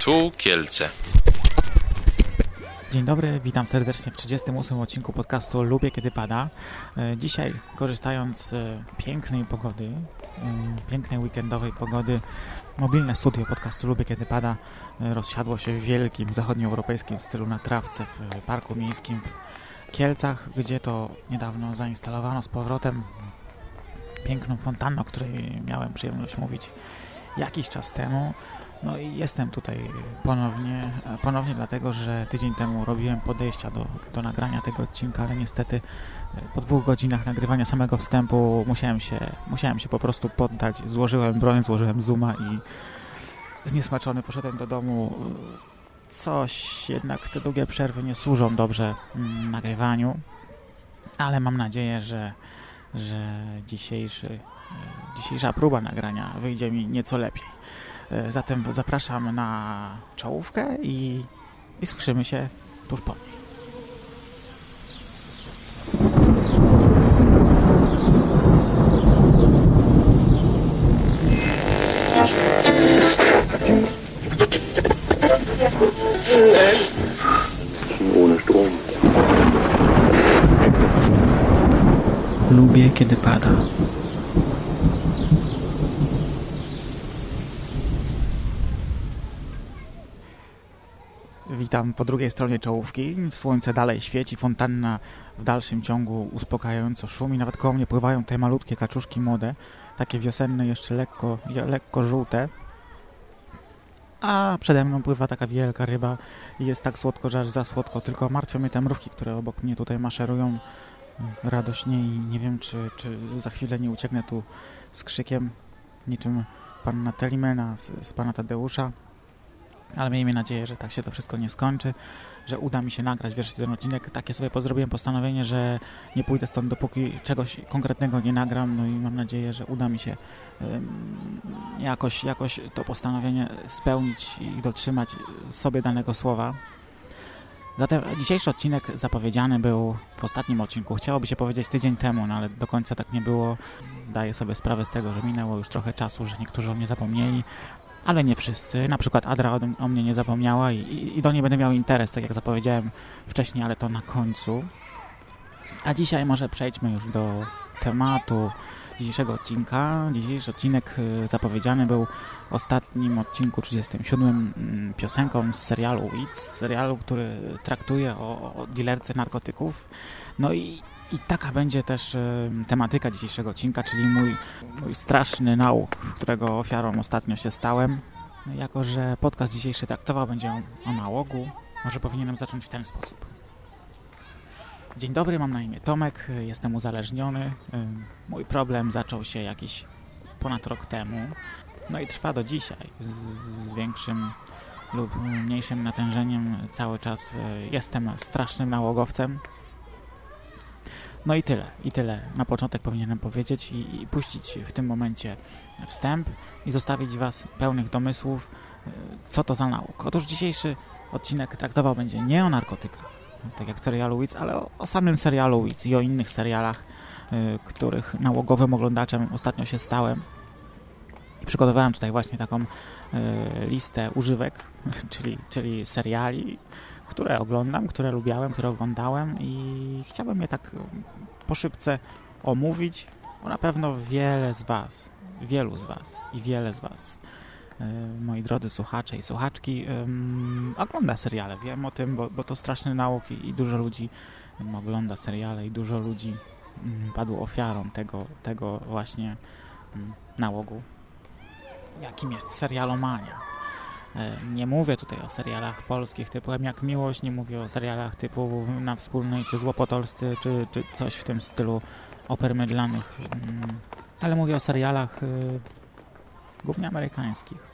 Tu Kielce. Dzień dobry, witam serdecznie w 38 odcinku podcastu Lubię Kiedy Pada. E, Dzisiaj, korzystając z e, pięknej pogody, e, pięknej weekendowej pogody, mobilne studio podcastu Lubię Kiedy Pada rozsiadło się w wielkim zachodnioeuropejskim stylu na trawce w parku miejskim w Kielcach, gdzie to niedawno zainstalowano z powrotem piękną fontannę, o której miałem przyjemność mówić jakiś czas temu. No i jestem tutaj ponownie, a ponownie dlatego, że tydzień temu robiłem podejścia do, do nagrania tego odcinka, ale niestety e, po dwóch godzinach nagrywania samego wstępu musiałem się, musiałem się po prostu poddać. Złożyłem broń, złożyłem zooma i zniesmaczony poszedłem do domu. Coś jednak te długie przerwy nie służą dobrze mm, nagrywaniu, ale mam nadzieję, że, że dzisiejszy, e, dzisiejsza próba nagrania wyjdzie mi nieco lepiej. E, Zatem zapraszam na czołówkę i, i słyszymy się tuż po niej. Lubię, kiedy pada. Witam po drugiej stronie czołówki. Słońce dalej świeci, fontanna w dalszym ciągu uspokajająco szumi. Nawet koło mnie pływają te malutkie kaczuszki młode, takie wiosenne, jeszcze lekko, lekko żółte. A przede mną pływa taka wielka ryba i jest tak słodko, że aż za słodko. Tylko martwią mnie te mrówki, które obok mnie tutaj maszerują radośnie i nie wiem, czy, czy za chwilę nie ucieknę tu z krzykiem niczym panna Telimena z, z pana Tadeusza. Ale miejmy nadzieję, że tak się to wszystko nie skończy, że uda mi się nagrać wreszcie ten odcinek. Takie sobie pozrobiłem postanowienie, że nie pójdę stąd, dopóki czegoś konkretnego nie nagram. No i mam nadzieję, że uda mi się jakoś, jakoś to postanowienie spełnić i dotrzymać sobie danego słowa. Zatem dzisiejszy odcinek zapowiedziany był w ostatnim odcinku. Chciałoby się powiedzieć tydzień temu, no ale do końca tak nie było. Zdaję sobie sprawę z tego, że minęło już trochę czasu, że niektórzy o mnie zapomnieli, ale nie wszyscy. Na przykład Adra o, o mnie nie zapomniała i, i, i do niej będę miał interes, tak jak zapowiedziałem wcześniej, ale to na końcu. A dzisiaj może przejdźmy już do tematu dzisiejszego odcinka. Dzisiejszy odcinek y, zapowiedziany był w ostatnim odcinku 37 mm, piosenką z serialu Weeds, serialu, który traktuje o, o dealerce narkotyków. No i, i taka będzie też y, tematyka dzisiejszego odcinka, czyli mój, mój straszny nauk, którego ofiarą ostatnio się stałem. Jako, że podcast dzisiejszy traktował będzie o, o nałogu, może powinienem zacząć w ten sposób. Dzień dobry, mam na imię Tomek, jestem uzależniony. Mój problem zaczął się jakiś ponad rok temu. No i trwa do dzisiaj. Z, z większym lub mniejszym natężeniem cały czas y, jestem strasznym nałogowcem. No i tyle, i tyle. Na początek powinienem powiedzieć i, i puścić w tym momencie wstęp i zostawić Was pełnych domysłów, y, co to za nauk. Otóż dzisiejszy odcinek traktował będzie nie o narkotykach, tak jak serialu Weeds, ale o, o samym serialu Weeds i o innych serialach, y, których nałogowym oglądaczem ostatnio się stałem. I przygotowałem tutaj właśnie taką y, listę używek, czyli, czyli seriali, które oglądam, które lubiałem, które oglądałem i chciałbym je tak po szybce omówić, bo na pewno wiele z Was, wielu z Was i wiele z Was, y, moi drodzy słuchacze i słuchaczki, ogląda seriale. Wiem o tym, bo, bo to straszny nauk i, dużo ludzi ogląda seriale i dużo ludzi ym, padło ofiarą tego, tego właśnie ym, nałogu, jakim jest serialomania. E, Nie mówię tutaj o serialach polskich typu jak Miłość, nie mówię o serialach typu Na Wspólnej, czy Złopotolscy, czy, czy coś w tym stylu oper mydlanych, mm, ale mówię o serialach y, głównie amerykańskich,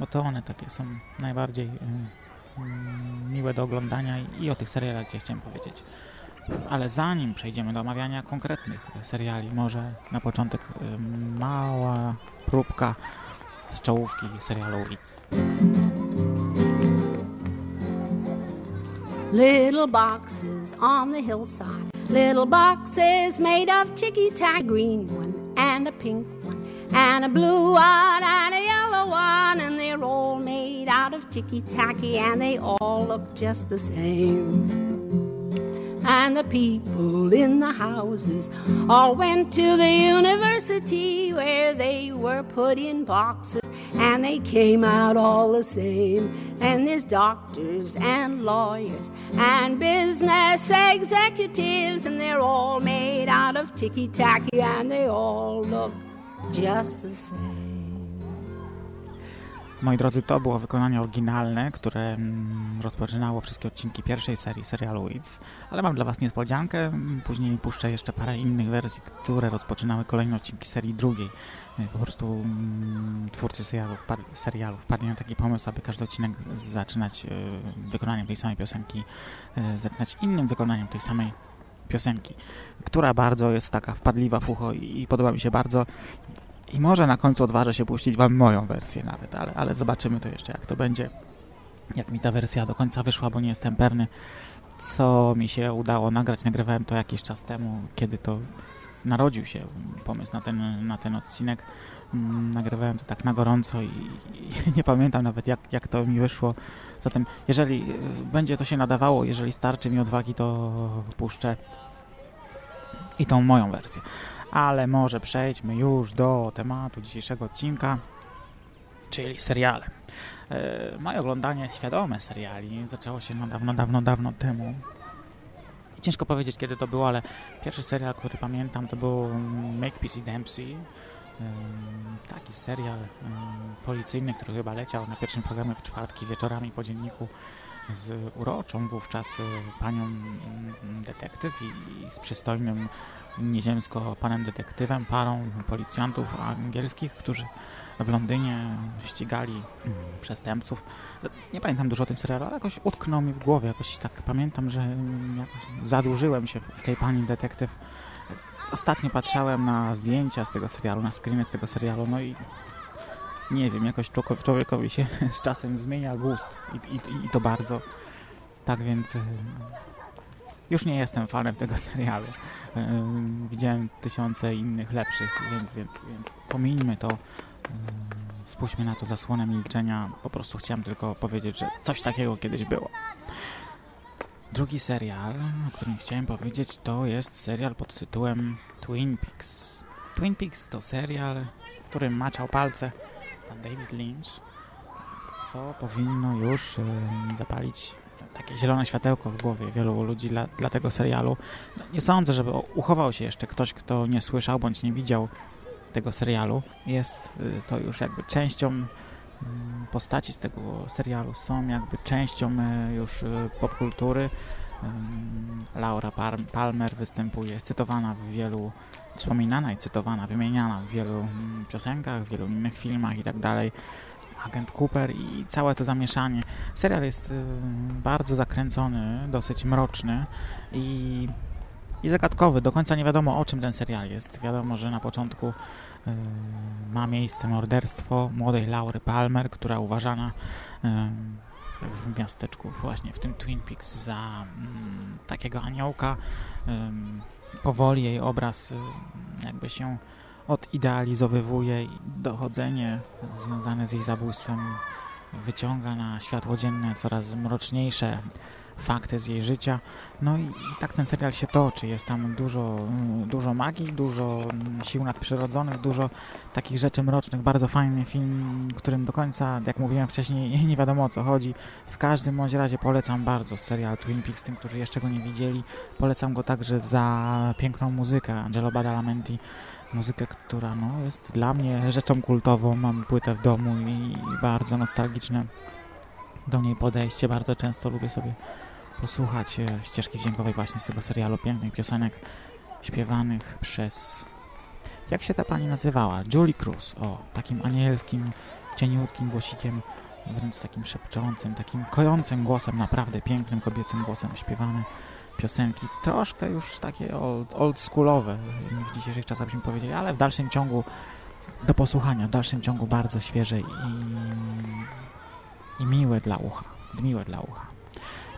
bo to one takie są najbardziej y, y, miłe do oglądania i, o tych serialach gdzie chciałem powiedzieć. Ale zanim przejdziemy do omawiania konkretnych seriali, może na początek y, mała próbka z czołówki serialu Weeds. Little boxes on the hillside. Little boxes made of ticky tack. A green one and a pink one and a blue one and a yellow one, and they're all made out of ticky tacky, and they all look just the same. And the people in the houses all went to the university where they were put in boxes and they came out all the same. And there's doctors and lawyers and business executives, and they're all made out of ticky tacky and they all look just the same. Moi drodzy, to było wykonanie oryginalne, które mm, rozpoczynało wszystkie odcinki pierwszej serii serialu Weeds, ale mam dla Was niespodziankę. Później puszczę jeszcze parę innych wersji, które rozpoczynały kolejne odcinki serii drugiej. Y, Po prostu mm, twórcy serialu, serialu wpadli na taki pomysł, aby każdy odcinek zaczynać y, wykonaniem tej samej piosenki, y, zaczynać innym wykonaniem tej samej piosenki, która bardzo jest taka wpadliwa w ucho i podoba mi się bardzo. I może na końcu odważę się puścić wam moją wersję nawet, ale, ale zobaczymy to jeszcze, jak to będzie. Jak mi ta wersja do końca wyszła, bo nie jestem pewny, co mi się udało nagrać. Nagrywałem to jakiś czas temu, kiedy to narodził się pomysł na ten, na ten odcinek. Mm, Nagrywałem to tak na gorąco i, i nie pamiętam nawet, jak, jak to mi wyszło. Zatem, jeżeli y, będzie to się nadawało, jeżeli starczy mi odwagi, to puszczę i tą moją wersję ale może przejdźmy już do tematu dzisiejszego odcinka, czyli seriale. E, moje oglądanie świadome seriali zaczęło się no dawno, dawno, dawno temu. I ciężko powiedzieć, kiedy to było, ale pierwszy serial, który pamiętam, to był Make Peace Dempsey. E, taki serial e, policyjny, który chyba leciał na pierwszym programie w czwartki wieczorami po dzienniku z uroczą wówczas e, panią mm, detektyw i, z przystojnym nieziemsko panem detektywem, parą policjantów angielskich, którzy w Londynie ścigali mm, przestępców. Nie pamiętam dużo o tym serialu, ale jakoś utknął mi w głowie. Jakoś tak pamiętam, że mm, zadłużyłem się w tej pani detektyw. Ostatnio patrzałem na zdjęcia z tego serialu, na screeny z tego serialu, no i nie wiem, jakoś człowiekowi- się z czasem zmienia gust i, i, i to bardzo. Tak więc już nie jestem fanem tego serialu. Widziałem tysiące innych lepszych, więc, więc, więc pomińmy to. Spójrzmy na to zasłonę milczenia. Po prostu chciałem tylko powiedzieć, że coś takiego kiedyś było. Drugi serial, o którym chciałem powiedzieć, to jest serial pod tytułem Twin Peaks. Twin Peaks to serial, w którym maczał palce pan David Lynch, co powinno już zapalić takie zielone światełko w głowie wielu ludzi dla, dla tego serialu. No, nie sądzę, żeby uchował się jeszcze ktoś, kto nie słyszał bądź nie widział tego serialu. Jest y, to już jakby częścią mm, postaci z tego serialu, są jakby częścią y, już y, popkultury. Laura Palmer występuje, jest cytowana w wielu, wspominana i cytowana, wymieniana w wielu mm, piosenkach, w wielu innych filmach i tak. Agent Cooper i całe to zamieszanie. Serial jest bardzo zakręcony, dosyć mroczny i, i zagadkowy. Do końca nie wiadomo o czym ten serial jest. Wiadomo, że na początku ma miejsce morderstwo młodej Laury Palmer, która uważana w miasteczku właśnie w tym Twin Peaks za mm, takiego aniołka. Ym, powoli jej obraz jakby się odidealizowywuje i dochodzenie związane z jej zabójstwem wyciąga na światło dzienne coraz mroczniejsze fakty z jej życia. No i, tak ten serial się toczy. Jest tam dużo, mm, dużo magii, dużo mm, sił nadprzyrodzonych, dużo takich rzeczy mrocznych. Bardzo fajny film, którym do końca, jak mówiłem wcześniej, nie wiadomo o co chodzi. W każdym bądź razie polecam bardzo serial Twin Peaks tym, którzy jeszcze go nie widzieli. Polecam go także za piękną muzykę Angelo Badalamenti muzykę, która no, jest dla mnie rzeczą kultową. Mam płytę w domu i bardzo nostalgiczne do niej podejście. Bardzo często lubię sobie posłuchać e, ścieżki dźwiękowej właśnie z tego serialu, pięknych piosenek śpiewanych przez... Jak się ta pani nazywała? Julie Cruz. O, takim anielskim, cieniutkim głosikiem, wręcz takim szepczącym, takim kojącym głosem, naprawdę pięknym kobiecym głosem śpiewane piosenki, troszkę już takie old, oldschoolowe w dzisiejszych czasach byśmy powiedzieli, ale w dalszym ciągu do posłuchania, w dalszym ciągu bardzo świeże i, i miłe dla ucha, miłe dla ucha.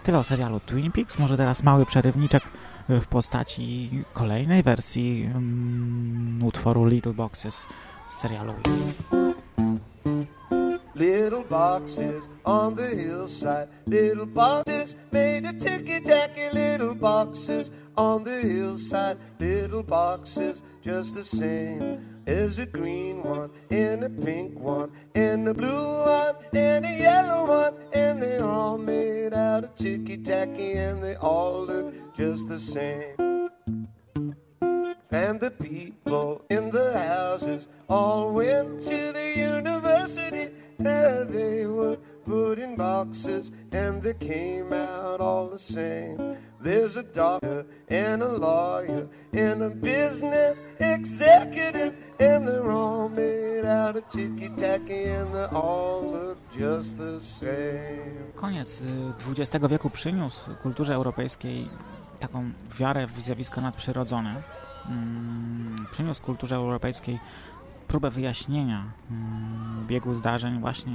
Tyle o serialu Twin Peaks, może teraz mały przerywniczek w postaci kolejnej wersji um, utworu Little Boxes z serialu Wings. Little boxes on the hillside, little boxes made of ticky tacky, little boxes on the hillside, little boxes just the same. There's a green one, and a pink one, and a blue one, and a yellow one, and they're all made out of ticky tacky, and they all look just the same. And the people in the houses all went to the university. There they were put in boxes and they came out all the same. There's a doctor and a lawyer and a business executive, and they're all made out of tacky and they all look just the same. Koniec XX wieku przyniósł kulturze europejskiej taką wiarę w zjawiska nadprzyrodzone. Mm, przyniósł kulturze europejskiej próbę wyjaśnienia mm, biegu zdarzeń właśnie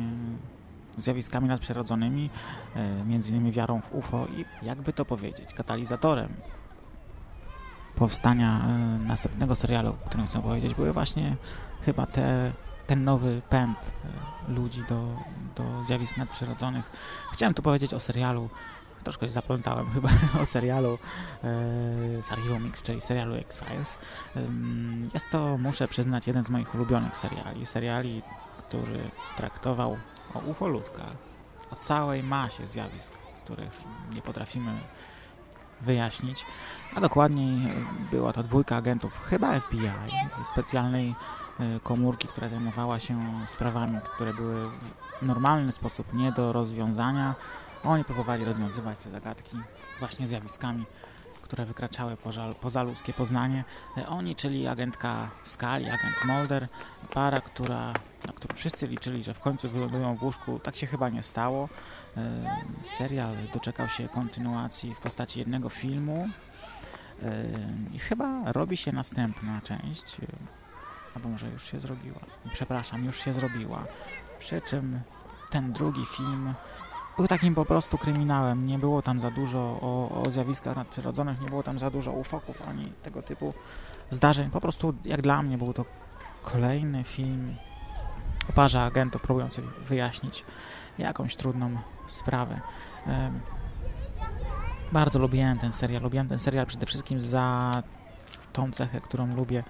zjawiskami nadprzyrodzonymi, e, między innymi wiarą w UFO i jakby to powiedzieć, katalizatorem powstania e, następnego serialu, o którym chcę powiedzieć, były właśnie chyba te, ten nowy pęd e, ludzi do, do zjawisk nadprzyrodzonych. Chciałem tu powiedzieć o serialu troszkę się zaplątałem chyba o serialu z Archiwum Mix, czyli serialu X-Files. Jest to, muszę przyznać, jeden z moich ulubionych seriali. Seriali, który traktował o ufolutkach, o całej masie zjawisk, których nie potrafimy wyjaśnić. A dokładniej była to dwójka agentów, chyba FBI, ze specjalnej e, komórki, która zajmowała się sprawami, które były w normalny sposób nie do rozwiązania, oni próbowali rozwiązywać te zagadki właśnie zjawiskami, które wykraczały poza, ludzkie poznanie. E, oni, czyli agentka Skali, agent Mulder, para, która, na którą wszyscy liczyli, że w końcu wylądują w łóżku. Tak się chyba nie stało. E, serial doczekał się kontynuacji w postaci jednego filmu e, i chyba robi się następna część, albo może już się zrobiła. Przepraszam, już się zrobiła. Przy czym ten drugi film był takim po prostu kryminałem. Nie było tam za dużo o, o zjawiskach nadprzyrodzonych, nie było tam za dużo ufoków ani tego typu zdarzeń. Po prostu jak dla mnie był to kolejny film o parze agentów próbujących wyjaśnić jakąś trudną sprawę. Bardzo lubiłem ten serial. Lubiłem ten serial przede wszystkim za tą cechę, którą lubię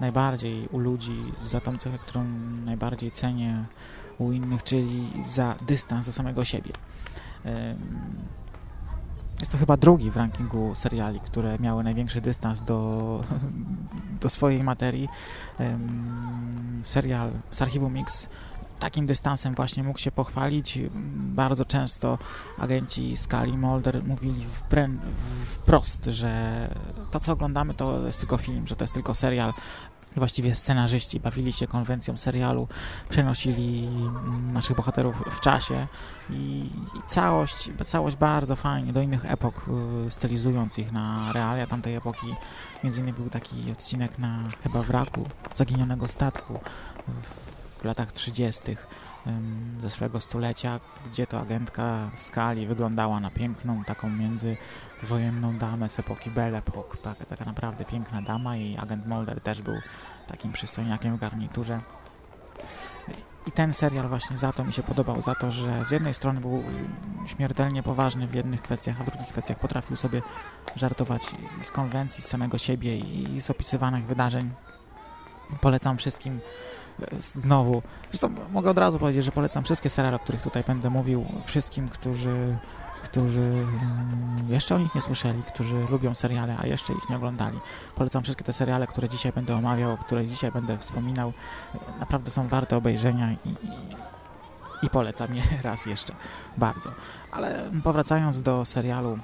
najbardziej u ludzi, za tą cechę, którą najbardziej cenię u innych, czyli za dystans do samego siebie. Jest to chyba drugi w rankingu seriali, które miały największy dystans do, do swojej materii. Serial z archiwum Mix takim dystansem właśnie mógł się pochwalić. Bardzo często agenci Skali Mulder mówili wprost, że to co oglądamy to jest tylko film, że to jest tylko serial, właściwie scenarzyści bawili się konwencją serialu, przenosili naszych bohaterów w czasie i, i całość, całość bardzo fajnie do innych epok, y, stylizując ich na realia tamtej epoki. Między innymi był taki odcinek na chyba wraku zaginionego statku w latach 30 ze swojego stulecia, gdzie to agentka Skali wyglądała na piękną, taką międzywojenną damę z epoki Belle Epoque. Tak, taka naprawdę piękna dama i agent Mulder też był takim przystojniakiem w garniturze. I ten serial właśnie za to mi się podobał, za to, że z jednej strony był śmiertelnie poważny w jednych kwestiach, a w drugich kwestiach potrafił sobie żartować z konwencji, z samego siebie i z opisywanych wydarzeń. Polecam wszystkim znowu, zresztą mogę od razu powiedzieć, że polecam wszystkie seriale, o których tutaj będę mówił, wszystkim, którzy, którzy mm, jeszcze o nich nie słyszeli, którzy lubią seriale, a jeszcze ich nie oglądali. Polecam wszystkie te seriale, które dzisiaj będę omawiał, o których dzisiaj będę wspominał. Naprawdę są warte obejrzenia i, i polecam je raz jeszcze bardzo. Ale powracając do serialu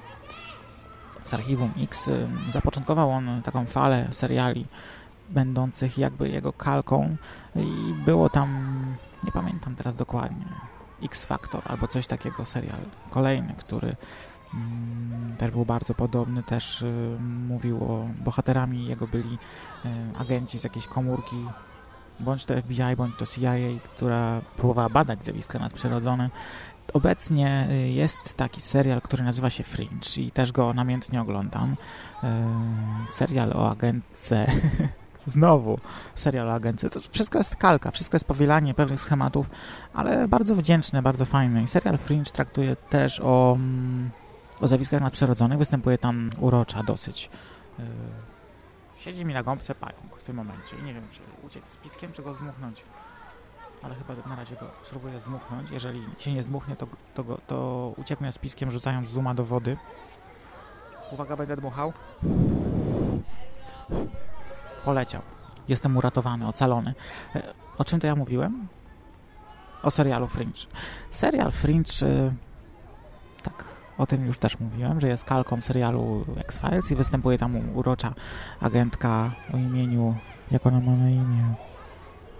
z Archiwum X, zapoczątkował on taką falę seriali będących jakby jego kalką i było tam, nie pamiętam teraz dokładnie, X Factor albo coś takiego, serial kolejny, który mm, też był bardzo podobny, też y, mówił o bohaterami jego byli y, agenci z jakiejś komórki, bądź to FBI, bądź to CIA, która próbowała badać zjawiska nadprzyrodzone. Obecnie y, jest taki serial, który nazywa się Fringe i też go namiętnie oglądam. Serial o agentce Znowu serial agencji. To wszystko jest kalka, wszystko jest powielanie pewnych schematów, ale bardzo wdzięczne, bardzo fajne. I serial Fringe traktuje też o, mm, o zjawiskach nadprzyrodzonych. Występuje tam urocza dosyć. Yy, siedzi mi na gąbce pająk w tym momencie i nie wiem, czy uciec z piskiem, czy go zdmuchnąć. Ale chyba na razie go spróbuję zdmuchnąć. Jeżeli się nie zdmuchnie, to, to, go, to ucieknę z piskiem, rzucając zuma do wody. Uwaga, będę dmuchał. Poleciał. Jestem uratowany, ocalony. E, O czym to ja mówiłem? O serialu Fringe. Serial Fringe, e, tak, o tym już też mówiłem, że jest kalką serialu X-Files i występuje tam urocza agentka o imieniu... Jak ona ma na imię?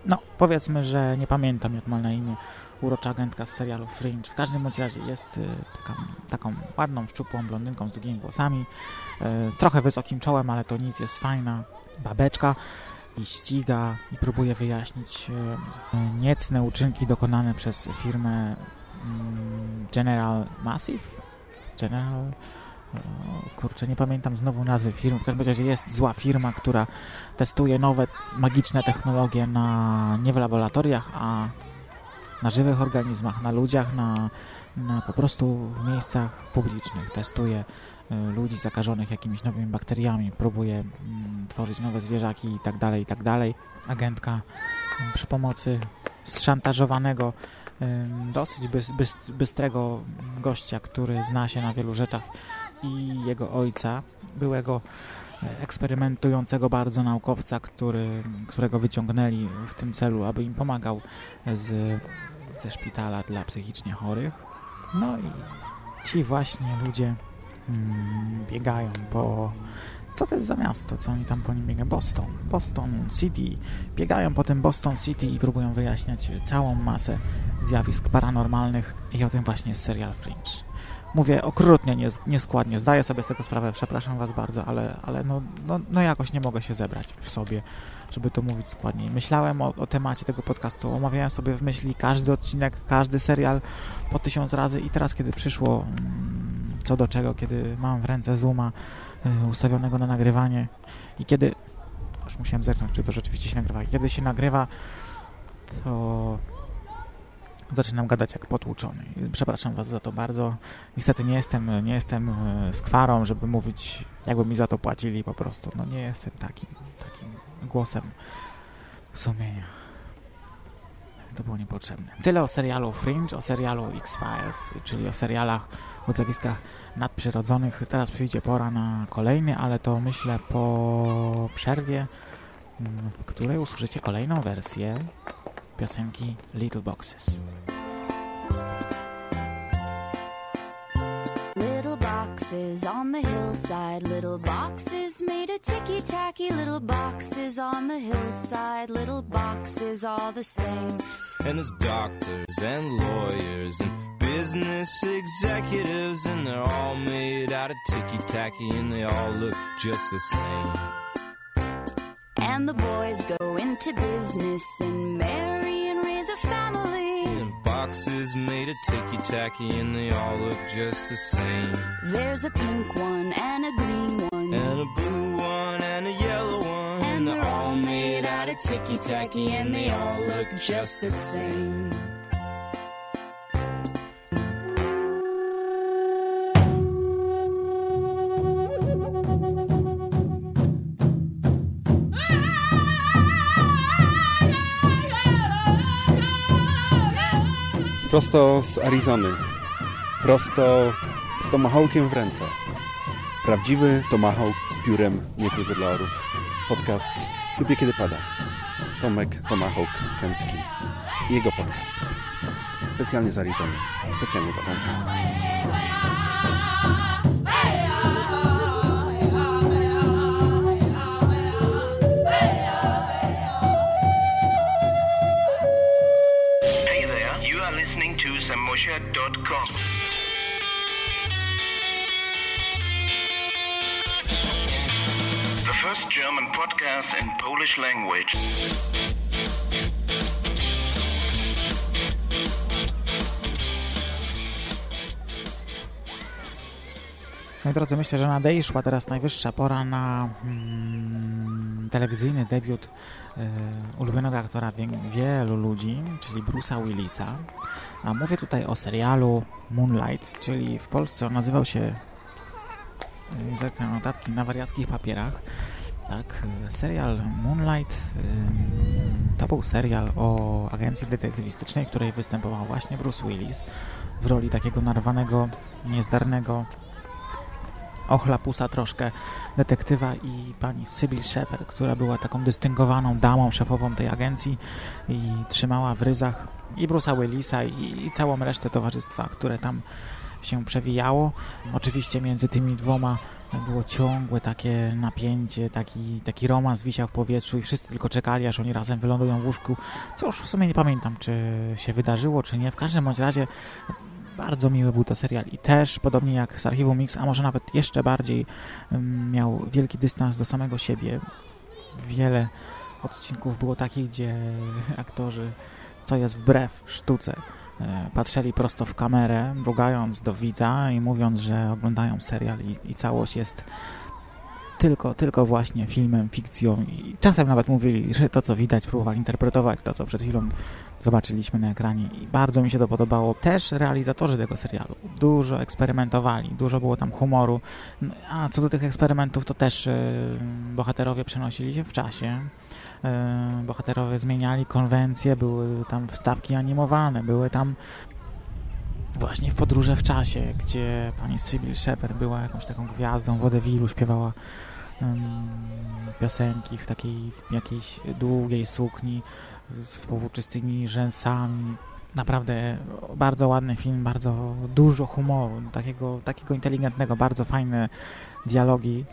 No, powiedzmy, że nie pamiętam, jak ma na imię urocza agentka z serialu Fringe. W każdym bądź razie jest y, taka, taką ładną, szczupłą blondynką z długimi włosami, y, trochę wysokim czołem, ale to nic, jest fajna babeczka i ściga i próbuje wyjaśnić y, niecne uczynki dokonane przez firmę mm, General Massive? General... Kurczę, nie pamiętam znowu nazwy firmy. W każdym razie jest zła firma, która testuje nowe magiczne technologie na nie w laboratoriach, a na żywych organizmach, na ludziach, na, na po prostu w miejscach publicznych. Testuje y, ludzi zakażonych jakimiś nowymi bakteriami, próbuje mm, tworzyć nowe zwierzaki i tak dalej, i tak dalej. Agentka mm, przy pomocy zszantażowanego ym, dosyć bys, bys, bystrego gościa, który zna się na wielu rzeczach i jego ojca, byłego eksperymentującego bardzo naukowca, który, którego wyciągnęli w tym celu, aby im pomagał z, ze szpitala dla psychicznie chorych. No i ci właśnie ludzie mm, biegają po... Co to jest za miasto? Co oni tam po nim biegają? Boston. Boston City. Biegają po tym Boston City i próbują wyjaśniać całą masę zjawisk paranormalnych i o tym właśnie jest serial Fringe. Mówię okrutnie, nies- nieskładnie, zdaję sobie z tego sprawę, przepraszam was bardzo, ale, ale no, no, no jakoś nie mogę się zebrać w sobie, żeby to mówić składniej. Myślałem o, o temacie tego podcastu, omawiałem sobie w myśli każdy odcinek, każdy serial po tysiąc razy i teraz, kiedy przyszło mm, co do czego, kiedy mam w ręce Zooma y, ustawionego na nagrywanie i kiedy, już musiałem zerknąć, czy to rzeczywiście się nagrywa, kiedy się nagrywa, to zaczynam gadać jak potłuczony. Przepraszam was za to bardzo. Niestety nie jestem, nie jestem e, skwarą, żeby mówić, jakby mi za to płacili po prostu. No nie jestem takim, takim głosem sumienia. To było niepotrzebne. Tyle o serialu Fringe, o serialu X-Files, czyli o serialach o zjawiskach nadprzyrodzonych. Teraz przyjdzie pora na kolejny, ale to myślę po przerwie, mm, w której usłyszycie kolejną wersję piosenki Little Boxes. Little boxes on the hillside, little boxes made of ticky tacky, little boxes on the hillside, little boxes all the same. And there's doctors and lawyers and business executives, and they're all made out of ticky tacky, and they all look just the same. And the boys go into business and marry and raise a family. And boxes made of ticky tacky, and they all look just the same. There's a pink one and a green one. And a blue one and a yellow one, And they're all made out of ticky tacky and they all look just the same. Prosto z Arizony. Prosto z tomahawkiem w ręce. Prawdziwy tomahawk z piórem nie tylko dla orów. Podcast Lubię Kiedy Pada. Tomek Tomahawk Kęcki. I jego podcast. Specjalnie z Arizony. Specjalnie dla Tomka. Samusha.com. The first German podcast in Polish language. Moi drodzy, myślę, że nadejszła teraz najwyższa pora na mm, telewizyjny debiut e, ulubionego aktora wie- wielu ludzi, czyli Bruce'a Willisa. A mówię tutaj o serialu Moonlight, czyli w Polsce on nazywał się e, zerknę notatki na wariackich papierach. Tak, e, serial Moonlight ym, to był serial o agencji detektywistycznej, w której występował właśnie Bruce Willis w roli takiego narwanego, niezdarnego ochlapusa troszkę detektywa i pani Sybil Shepard, która była taką dystyngowaną damą szefową tej agencji i trzymała w ryzach i Bruce'a Willisa i, i całą resztę towarzystwa, które tam się przewijało. Oczywiście między tymi dwoma było ciągłe takie napięcie, taki, taki romans wisiał w powietrzu i wszyscy tylko czekali, aż oni razem wylądują w łóżku, co już w sumie nie pamiętam, czy się wydarzyło, czy nie. W każdym bądź razie bardzo miły był to serial i też, podobnie jak z Archiwum Mix, a może nawet jeszcze bardziej, ym, miał wielki dystans do samego siebie. Wiele odcinków było takich, gdzie aktorzy, co jest wbrew sztuce, e, patrzyli prosto w kamerę, mrugając do widza i mówiąc, że oglądają serial i, i całość jest tylko, tylko właśnie filmem, fikcją i czasem nawet mówili, że to co widać, próbowali interpretować to, co przed chwilą zobaczyliśmy na ekranie i bardzo mi się to podobało. Też realizatorzy tego serialu dużo eksperymentowali, dużo było tam humoru, a co do tych eksperymentów, to też e, bohaterowie przenosili się w czasie. E, bohaterowie zmieniali konwencje, były tam wstawki animowane, były tam właśnie w podróże w czasie, gdzie pani Sybil Shepard była jakąś taką gwiazdą wodewilu, śpiewała piosenki w takiej jakiejś długiej sukni z powłóczystymi rzęsami. Naprawdę bardzo ładny film, bardzo dużo humoru, takiego, takiego inteligentnego, bardzo fajne dialogi,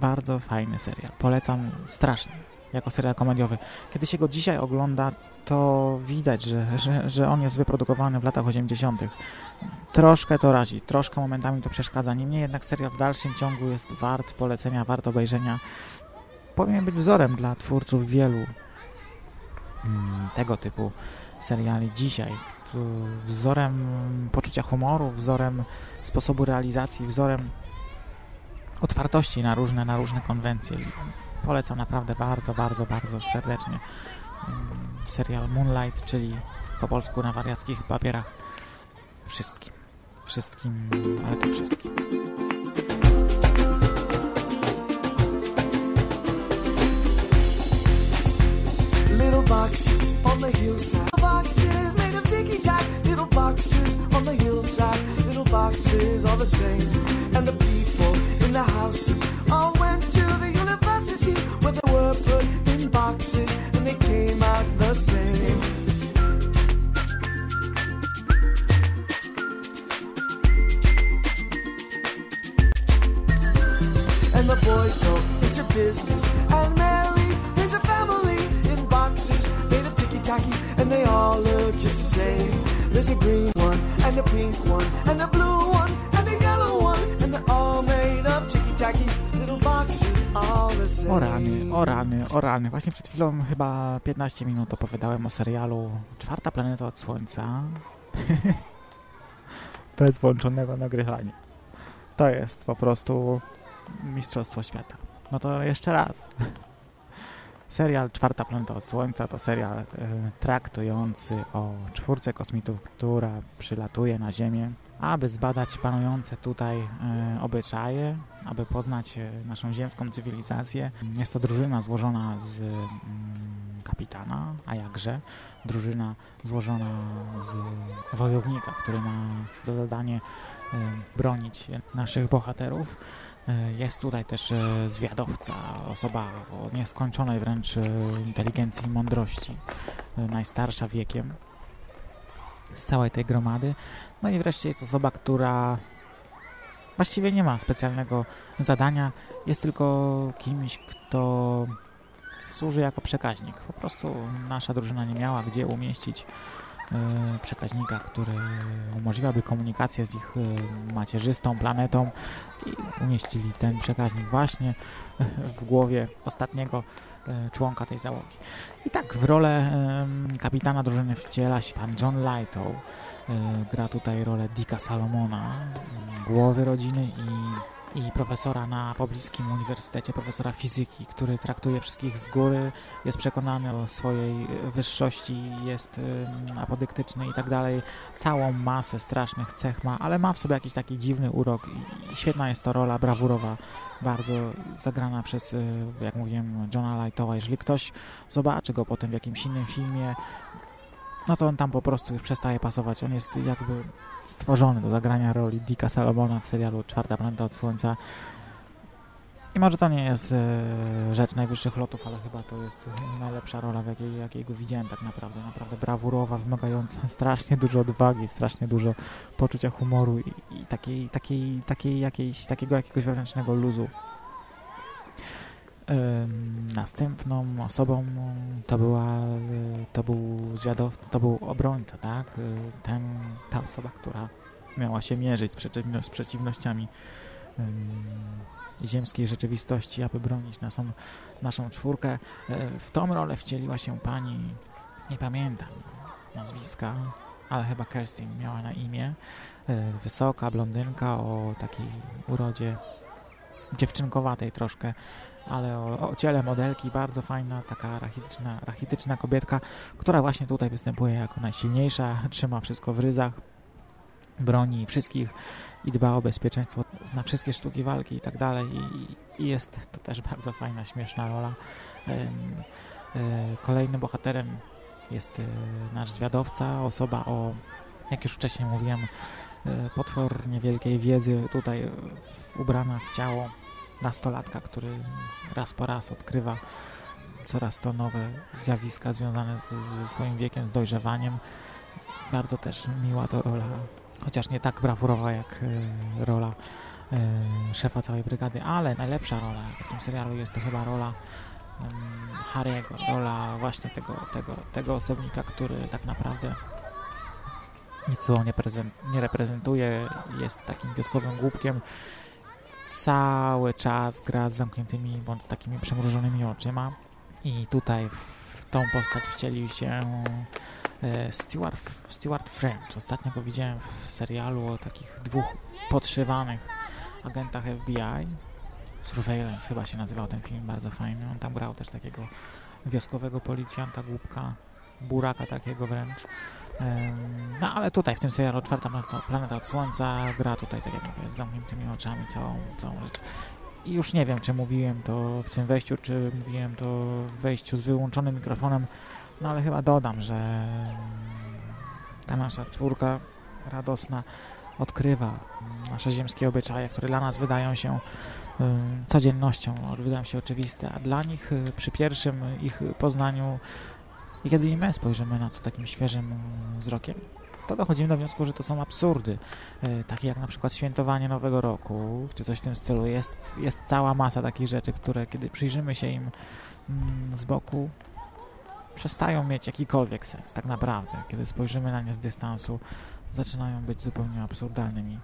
bardzo fajny serial. Polecam strasznie, jako serial komediowy. Kiedy się go dzisiaj ogląda, to widać, że, że, że on jest wyprodukowany w latach 80. Troszkę to razi, troszkę momentami to przeszkadza. Niemniej jednak serial w dalszym ciągu jest wart polecenia, wart obejrzenia. Powinien być wzorem dla twórców wielu mm, tego typu seriali dzisiaj. Wzorem poczucia humoru, wzorem sposobu realizacji, wzorem otwartości na różne, na różne konwencje. Polecam naprawdę bardzo, bardzo, bardzo serdecznie mm, serial Moonlight, czyli po polsku na wariackich papierach wszystkim. Wszystkim, ale to wszystkim. Little boxes on the hillside. Little boxes made of ticky tack. Little boxes on the hillside. Little boxes all the same. And the people the houses all went to the university where they were put in boxes and they came out the same. And the boys go into business and marry. There's a family in boxes made of ticky tacky, and they all look just the same. There's a green one, and a pink one, and a blue one, O rany, o rany, o rany. Właśnie przed chwilą chyba 15 minut opowiadałem o serialu Czwarta planeta od Słońca. Bez włączonego nagrywania. To jest po prostu mistrzostwo świata. No to jeszcze raz. Serial Czwarta planeta od Słońca to serial e, traktujący o czwórce kosmitów, która przylatuje na Ziemię, aby zbadać panujące tutaj e, obyczaje, aby poznać e, naszą ziemską cywilizację. Jest to drużyna złożona z mm, kapitana, a jakże drużyna złożona z wojownika, który ma za zadanie e, bronić naszych bohaterów. Jest tutaj też zwiadowca, osoba o nieskończonej wręcz inteligencji i mądrości, najstarsza wiekiem z całej tej gromady. No i wreszcie jest osoba, która właściwie nie ma specjalnego zadania, jest tylko kimś, kto służy jako przekaźnik. Po prostu nasza drużyna nie miała gdzie umieścić e, przekaźnika, który umożliwiałby komunikację z ich e, macierzystą planetą i umieścili ten przekaźnik właśnie w głowie ostatniego członka tej załogi. I tak w rolę kapitana drużyny wciela się pan John Lightow. E, Gra tutaj rolę Dicka Salomona, głowy rodziny i i profesora na pobliskim uniwersytecie, profesora fizyki, który traktuje wszystkich z góry, jest przekonany o swojej wyższości, jest apodyktyczny i tak dalej. Całą masę strasznych cech ma, ale ma w sobie jakiś taki dziwny urok i, świetna jest to rola brawurowa, bardzo zagrana przez, y, jak mówiłem, Johna Lightowa. Jeżeli ktoś zobaczy go potem w jakimś innym filmie, no to on tam po prostu już przestaje pasować. On jest jakby stworzony do zagrania roli Dicka Salomona w serialu Czwarta Planeta od Słońca. I może to nie jest e, rzecz najwyższych lotów, ale chyba to jest najlepsza rola, w jakiej, jakiej go widziałem tak naprawdę. Naprawdę brawurowa, wymagająca strasznie dużo odwagi, strasznie dużo poczucia humoru i, i takiej, takiej, takiej jakiejś, takiego jakiegoś wewnętrznego luzu. Następną osobą to była, y, to był zwiadow, to był obrońca, tak? Y, Ten, ta osoba, która miała się mierzyć z, przeciwno, z przeciwnościami ziemskiej rzeczywistości, aby bronić naszą, naszą czwórkę. Y, W tą rolę wcieliła się pani, nie pamiętam nazwiska, ale chyba Kerstin miała na imię. Wysoka blondynka o takiej urodzie dziewczynkowatej troszkę, ale o, o ciele modelki, bardzo fajna, taka rachityczna, rachityczna kobietka, która właśnie tutaj występuje jako najsilniejsza, trzyma wszystko w ryzach, broni wszystkich i dba o bezpieczeństwo, zna wszystkie sztuki walki i tak dalej i, i jest to też bardzo fajna, śmieszna rola. Y, Kolejnym bohaterem jest y, nasz zwiadowca, osoba o, jak już wcześniej mówiłem, y, potwór niewielkiej wiedzy, tutaj ubrana w ciało nastolatka, który raz po raz odkrywa coraz to nowe zjawiska związane z, ze swoim wiekiem, z dojrzewaniem. Bardzo też miła to rola, chociaż nie tak brawurowa jak y, rola y, szefa całej brygady, ale najlepsza rola w tym serialu jest to chyba rola Harry'ego, rola właśnie tego, tego, tego osobnika, który tak naprawdę nic sobą nie, nie reprezentuje, jest takim wioskowym głupkiem, cały czas gra z zamkniętymi bądź takimi przemrużonymi oczyma i tutaj w tą postać wcielił się e, Stewart, Stewart French. Ostatnio go widziałem w serialu o takich dwóch podszywanych agentach FBI. Surveillance chyba się nazywał ten film, bardzo fajny. On tam grał też takiego wioskowego policjanta, głupka, buraka takiego wręcz. No ale tutaj w tym serialu Czwarta Planeta, od Słońca gra tutaj, tak jak mówię, z zamkniętymi oczami całą, całą rzecz. I już nie wiem, czy mówiłem to w tym wejściu, czy mówiłem to w wejściu z wyłączonym mikrofonem, no ale chyba dodam, że ta nasza czwórka radosna odkrywa nasze ziemskie obyczaje, które dla nas wydają się codziennością, wydają się oczywiste, a dla nich y, przy pierwszym ich poznaniu i kiedy i my spojrzymy na to takim świeżym mm, wzrokiem, to dochodzimy do wniosku, że to są absurdy, e, takie jak na przykład świętowanie Nowego Roku, czy coś w tym stylu. Jest, jest cała masa takich rzeczy, które kiedy przyjrzymy się im mm, z boku, przestają mieć jakikolwiek sens, tak naprawdę. Kiedy spojrzymy na nie z dystansu, zaczynają być zupełnie absurdalnymi.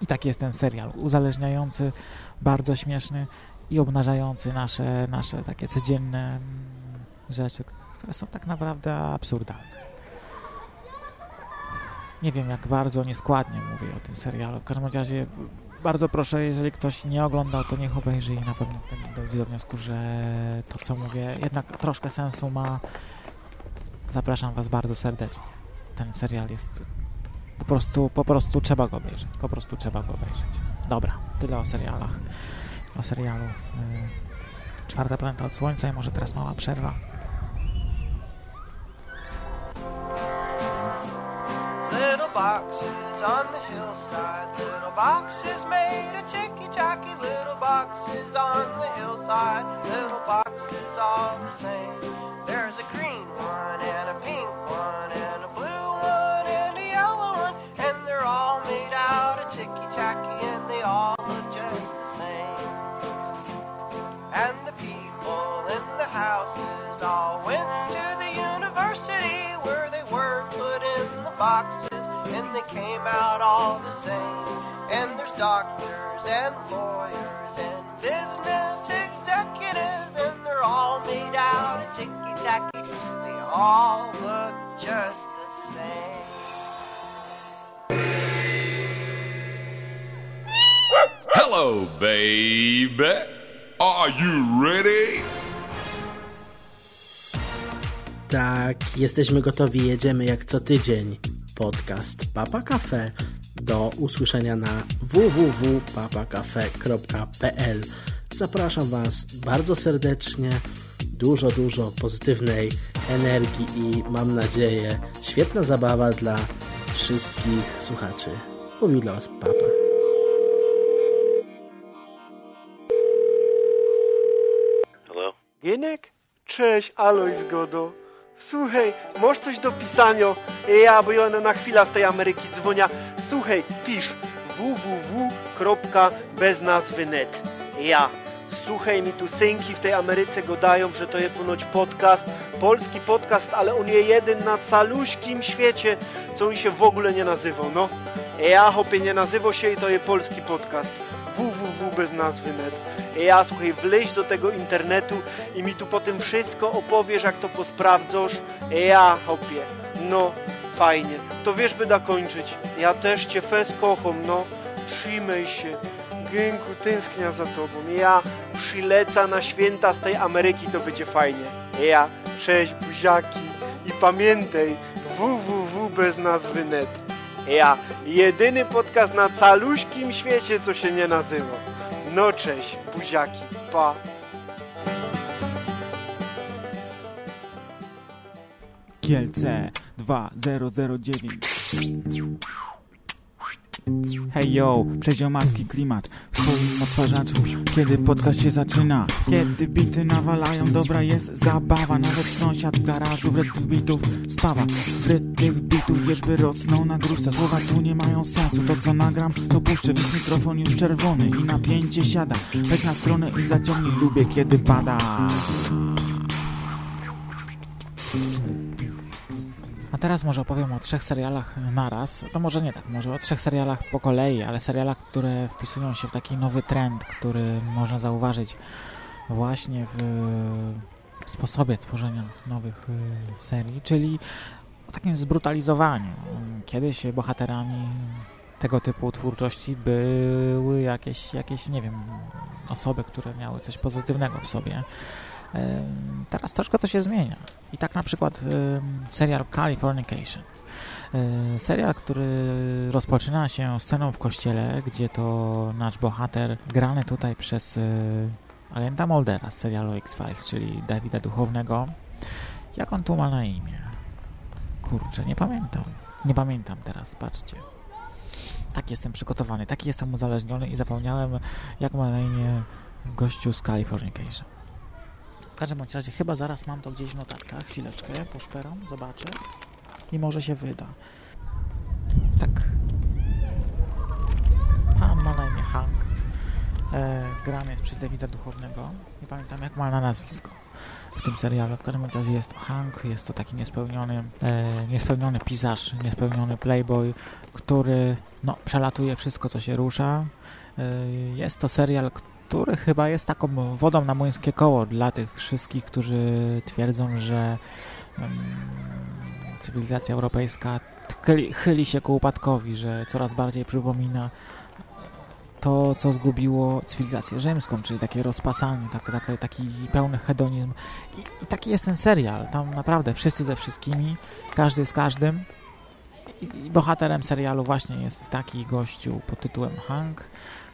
I taki jest ten serial, uzależniający, bardzo śmieszny i obnażający nasze, nasze takie codzienne mm, rzeczy, które są tak naprawdę absurdalne. Nie wiem, jak bardzo nieskładnie mówię o tym serialu. W każdym razie bardzo proszę, jeżeli ktoś nie oglądał, to niech obejrzy i na pewno dojdzie do wniosku, że to, co mówię, jednak troszkę sensu ma. Zapraszam Was bardzo serdecznie. Ten serial jest po prostu, po prostu trzeba go obejrzeć. Po prostu trzeba go obejrzeć. Dobra, tyle o serialach. O serialu y, Czwarta Planeta od Słońca i może teraz mała przerwa. Boxes on the hillside, little boxes made of ticky tacky, little boxes on the hillside, little boxes all the same. There's a green one and a and they came out all the same. And there's doctors and lawyers and business executives and they're all made out of ticky tacky. They all look just the same. So, baby, are you ready? Tak, jesteśmy gotowi, jedziemy jak co tydzień. Podcast Papa Cafe do usłyszenia na www.papacafe.pl. Zapraszam Was bardzo serdecznie. Dużo, dużo pozytywnej energii i mam nadzieję świetna zabawa dla wszystkich słuchaczy. Mówił dla Was Papa. Hello? Gienek? Cześć, Aloj Zgodo. Słuchaj, masz coś do pisania? Ja, bo ja na chwilę z tej Ameryki dzwonia. Słuchaj, pisz www.beznazwy.net Ja. Słuchaj, mi tu synki w tej Ameryce godają, że to jest ponoć podcast, polski podcast, ale on jest jeden na caluśkim świecie, co on się w ogóle nie nazywał, no. Ja, hopie, nie nazywał się i to jest polski podcast www.beznazwy.net Ja, słuchaj, wleź do tego internetu i mi tu potem wszystko opowiesz, jak to posprawdzasz. Ja, hopie, no, fajnie. To wiesz, by da kończyć. Ja też cię fes kocham, no. Trzymaj się. Gęku, tęsknia za tobą. Ja przyleca na święta z tej Ameryki, to będzie fajnie. Ja, cześć buziaki. I pamiętaj, www.beznazwy.net Ja, jedyny podcast na caluśkim świecie, co się nie nazywa. No cześć, buziaki, pa. Kielce 2009 Hej yo, przeziomacki klimat. Swoim odtwarzaczu Kiedy podcast się zaczyna. Kiedy bity nawalają, dobra jest zabawa. Nawet sąsiad w garażu w bitów spawa W tych bitów wierzby rosną na gruszce Słowa tu nie mają sensu, to co nagram to puszczę. Więc mikrofon już czerwony i napięcie siada. Weź na stronę i zaciągnij, lubię kiedy pada teraz może opowiem o trzech serialach naraz. To może nie tak, może o trzech serialach po kolei, ale serialach, które wpisują się w taki nowy trend, który można zauważyć właśnie w, w sposobie tworzenia nowych y, serii, czyli o takim zbrutalizowaniu. Kiedyś bohaterami tego typu twórczości były jakieś, jakieś, nie wiem, osoby, które miały coś pozytywnego w sobie. Teraz troszkę to się zmienia. I tak na przykład serial Californication. Yy, Serial, który rozpoczyna się sceną w kościele, gdzie to nasz bohater, grany tutaj przez yy, agenta Moldera z serialu X-Files, czyli Davida Duchownego. Jak on tu ma na imię? Kurczę, nie pamiętam. Nie pamiętam teraz, patrzcie. Tak jestem przygotowany, taki jestem uzależniony i zapomniałem, jak ma na imię gościu z Californication. Każdym bądź razie chyba zaraz mam to gdzieś w notatkach. Chwileczkę, poszperam, zobaczę i może się wyda. Tak. Pan ma na imię Hank. E, jest przez Davida Duchownego. Nie pamiętam jak ma na nazwisko w tym serialu. W każdym razie jest to Hank, jest to taki niespełniony, e, niespełniony pisarz, niespełniony playboy, który no, przelatuje wszystko, co się rusza. E, jest to serial, który chyba jest taką wodą na młyńskie koło dla tych wszystkich, którzy twierdzą, że um, cywilizacja europejska chyli, się ku upadkowi, że coraz bardziej przypomina to, co zgubiło cywilizację rzymską, czyli takie rozpasanie, tak, taki pełny hedonizm. I, I taki jest ten serial. Tam naprawdę wszyscy ze wszystkimi, każdy z każdym. I, I bohaterem serialu właśnie jest taki gościu pod tytułem Hank,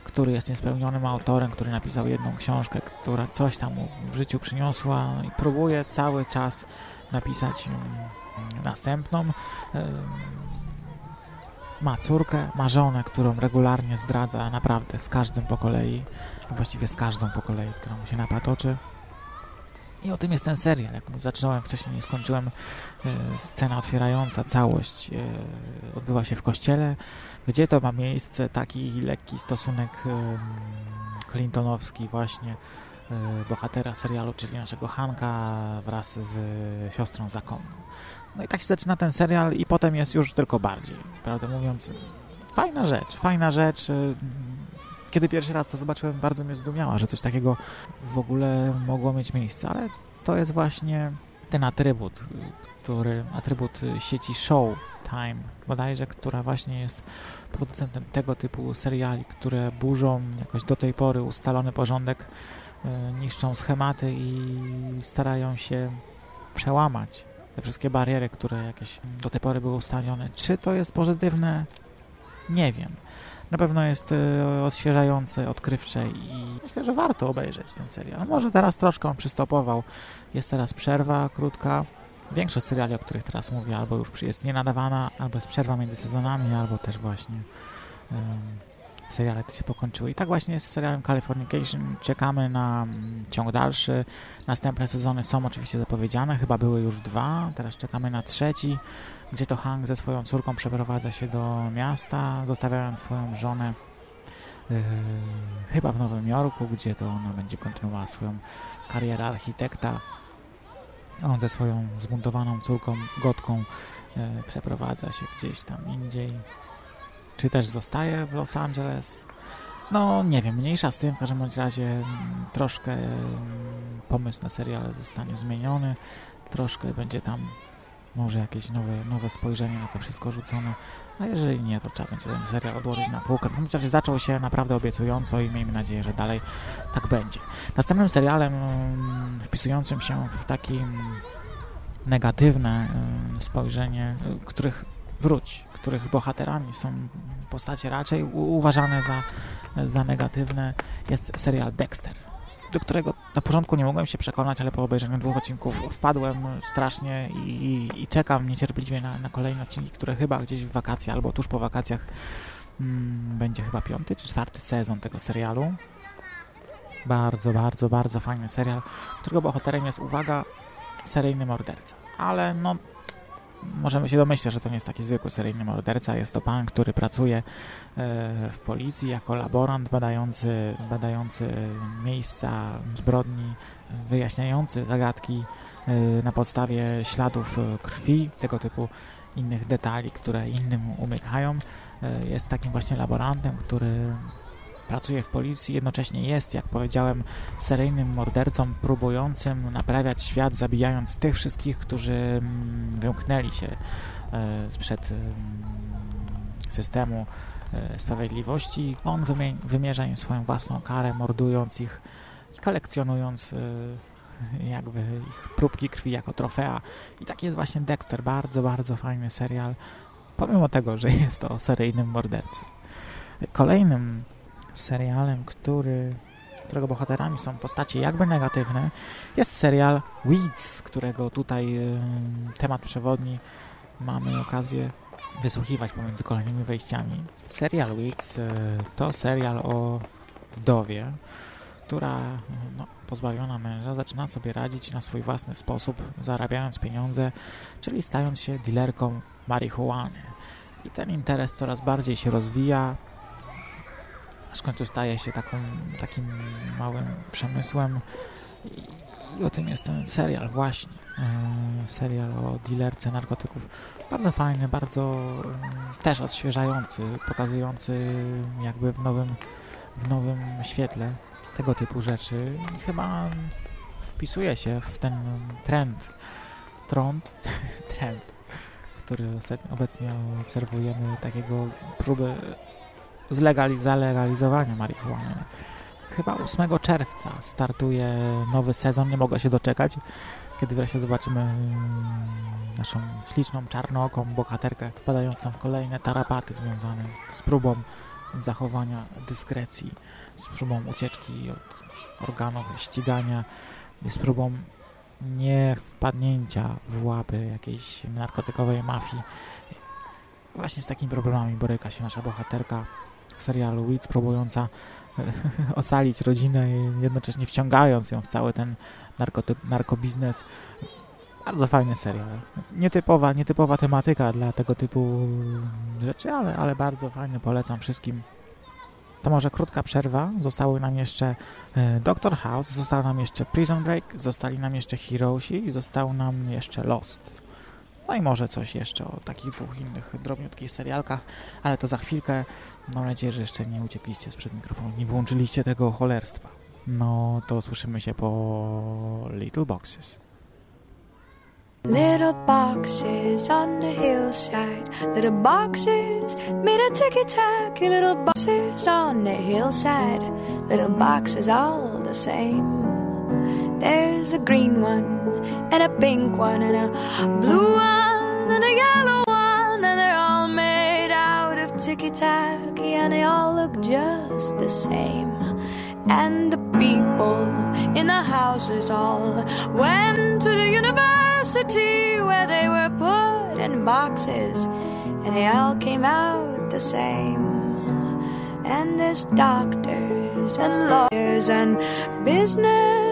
który jest niespełnionym autorem, który napisał jedną książkę, która coś tam mu w życiu przyniosła i próbuje cały czas napisać um, następną. Um, ma córkę, ma żonę, którą regularnie zdradza naprawdę z każdym po kolei, właściwie z każdą po kolei, która mu się napatoczy. I o tym jest ten serial. Jak zaczynałem wcześniej, nie skończyłem. E, scena otwierająca całość e, odbywa się w kościele. Gdzie to ma miejsce? Taki lekki stosunek clintonowski właśnie e, bohatera serialu, czyli naszego Hanka wraz z siostrą zakonną. No i tak się zaczyna ten serial i potem jest już tylko bardziej. Prawdę mówiąc, fajna rzecz, fajna rzecz. e, Kiedy pierwszy raz to zobaczyłem, bardzo mnie zdumiała, że coś takiego w ogóle mogło mieć miejsce, ale to jest właśnie ten atrybut, który, atrybut sieci show Time, bodajże, która właśnie jest producentem tego typu seriali, które burzą jakoś do tej pory ustalony porządek, e, niszczą schematy i starają się przełamać te wszystkie bariery, które jakieś do tej pory były ustawione. Czy to jest pozytywne? Nie wiem. Na pewno jest e, odświeżające, odkrywcze i myślę, że warto obejrzeć ten serial. Może teraz troszkę on przystopował. Jest teraz przerwa krótka. Większość seriali, o których teraz mówię, albo już jest nienadawana, albo jest przerwa między sezonami, albo też właśnie seriale te się pokończyły. I tak właśnie jest z serialem Californication. Czekamy na mm, ciąg dalszy. Następne sezony są oczywiście zapowiedziane, chyba były już dwa. Teraz czekamy na trzeci, gdzie to Hank ze swoją córką przeprowadza się do miasta, zostawiając swoją żonę yy, chyba w Nowym Jorku, gdzie to ona będzie kontynuowała swoją karierę architekta. On ze swoją zbuntowaną córką, Gotką, yy, przeprowadza się gdzieś tam indziej czy też zostaje w Los Angeles. No nie wiem, mniejsza z tym, w każdym razie mm, troszkę mm, pomysł na serial zostanie zmieniony, troszkę będzie tam może jakieś nowe, nowe spojrzenie na to wszystko rzucone, a jeżeli nie, to trzeba będzie ten serial odłożyć na półkę. W każdym zaczął się naprawdę obiecująco i miejmy nadzieję, że dalej tak będzie. Następnym serialem mm, wpisującym się w takie negatywne spojrzenie, których wróć, których bohaterami są postacie raczej uważane za, za negatywne, jest serial Dexter, do którego na początku nie mogłem się przekonać, ale po obejrzeniu dwóch odcinków wpadłem strasznie i, i czekam niecierpliwie na, na kolejne odcinki, które chyba gdzieś w wakacje albo tuż po wakacjach hmm, będzie chyba piąty czy czwarty sezon tego serialu. Bardzo, bardzo, bardzo fajny serial, którego bohaterem jest, uwaga, seryjny morderca. Ale no, możemy się domyśleć, że to nie jest taki zwykły seryjny morderca. Jest to pan, który pracuje e, w policji jako laborant badający, badający miejsca zbrodni, wyjaśniający zagadki e, na podstawie śladów krwi, tego typu innych detali, które innym umykają. E, jest takim właśnie laborantem, który pracuje w policji, jednocześnie jest, jak powiedziałem, seryjnym mordercą próbującym naprawiać świat, zabijając tych wszystkich, którzy mm, wymknęli się e, sprzed mm, systemu e, sprawiedliwości. On wymierza im swoją własną karę, mordując ich i kolekcjonując e, jakby ich próbki krwi jako trofea. I tak jest właśnie Dexter, bardzo, bardzo fajny serial, pomimo tego, że jest to seryjnym mordercą. Kolejnym serialem, który, którego bohaterami są postacie jakby negatywne, jest serial Weeds, którego tutaj y, temat przewodni mamy okazję wysłuchiwać pomiędzy kolejnymi wejściami. Serial Weeds y, to serial o wdowie, która no, pozbawiona męża zaczyna sobie radzić na swój własny sposób, zarabiając pieniądze, czyli stając się dealerką marihuany. I ten interes coraz bardziej się rozwija, w końcu staje się taką, takim małym przemysłem i, i o tym jest ten serial właśnie. E, serial o dealerce narkotyków. Bardzo fajny, bardzo e, też odświeżający, pokazujący jakby w nowym, w nowym świetle tego typu rzeczy i chyba wpisuje się w ten trend, trend, trend, który obecnie obserwujemy, takiego próby zalegalizowania marihuany. Chyba 8 czerwca startuje nowy sezon, nie mogę się doczekać, kiedy wreszcie zobaczymy mm, naszą śliczną, czarnooką bohaterkę wpadającą w kolejne tarapaty związane z próbą zachowania dyskrecji, z próbą ucieczki od organów ścigania, z próbą nie wpadnięcia w łapy jakiejś narkotykowej mafii. Właśnie z takimi problemami boryka się nasza bohaterka, serialu Weeds, próbująca ocalić rodzinę i jednocześnie wciągając ją w cały ten narkoty, narkobiznes. Bardzo fajny serial. Nietypowa, nietypowa tematyka dla tego typu rzeczy, ale, ale bardzo fajny, polecam wszystkim. To może krótka przerwa. Zostały nam jeszcze e, Doctor House, został nam jeszcze Prison Break, zostali nam jeszcze Heroesi i został nam jeszcze Lost. No i może coś jeszcze o takich dwóch innych drobniutkich serialkach, ale to za chwilkę. Mam nadzieję, że jeszcze nie uciekliście sprzed mikrofonu, nie wyłączyliście tego cholerstwa. No to słyszymy się po Little Boxes. Little boxes on the hillside, little boxes made of ticky tacky, little boxes on the hillside, little boxes all the same. There's a green one, and a pink one, and a blue one, and a yellow one, and they're all made out of ticky tacky, and they all look just the same. And the people in the houses all went to the university where they were put in boxes, and they all came out the same. And there's doctors and lawyers and business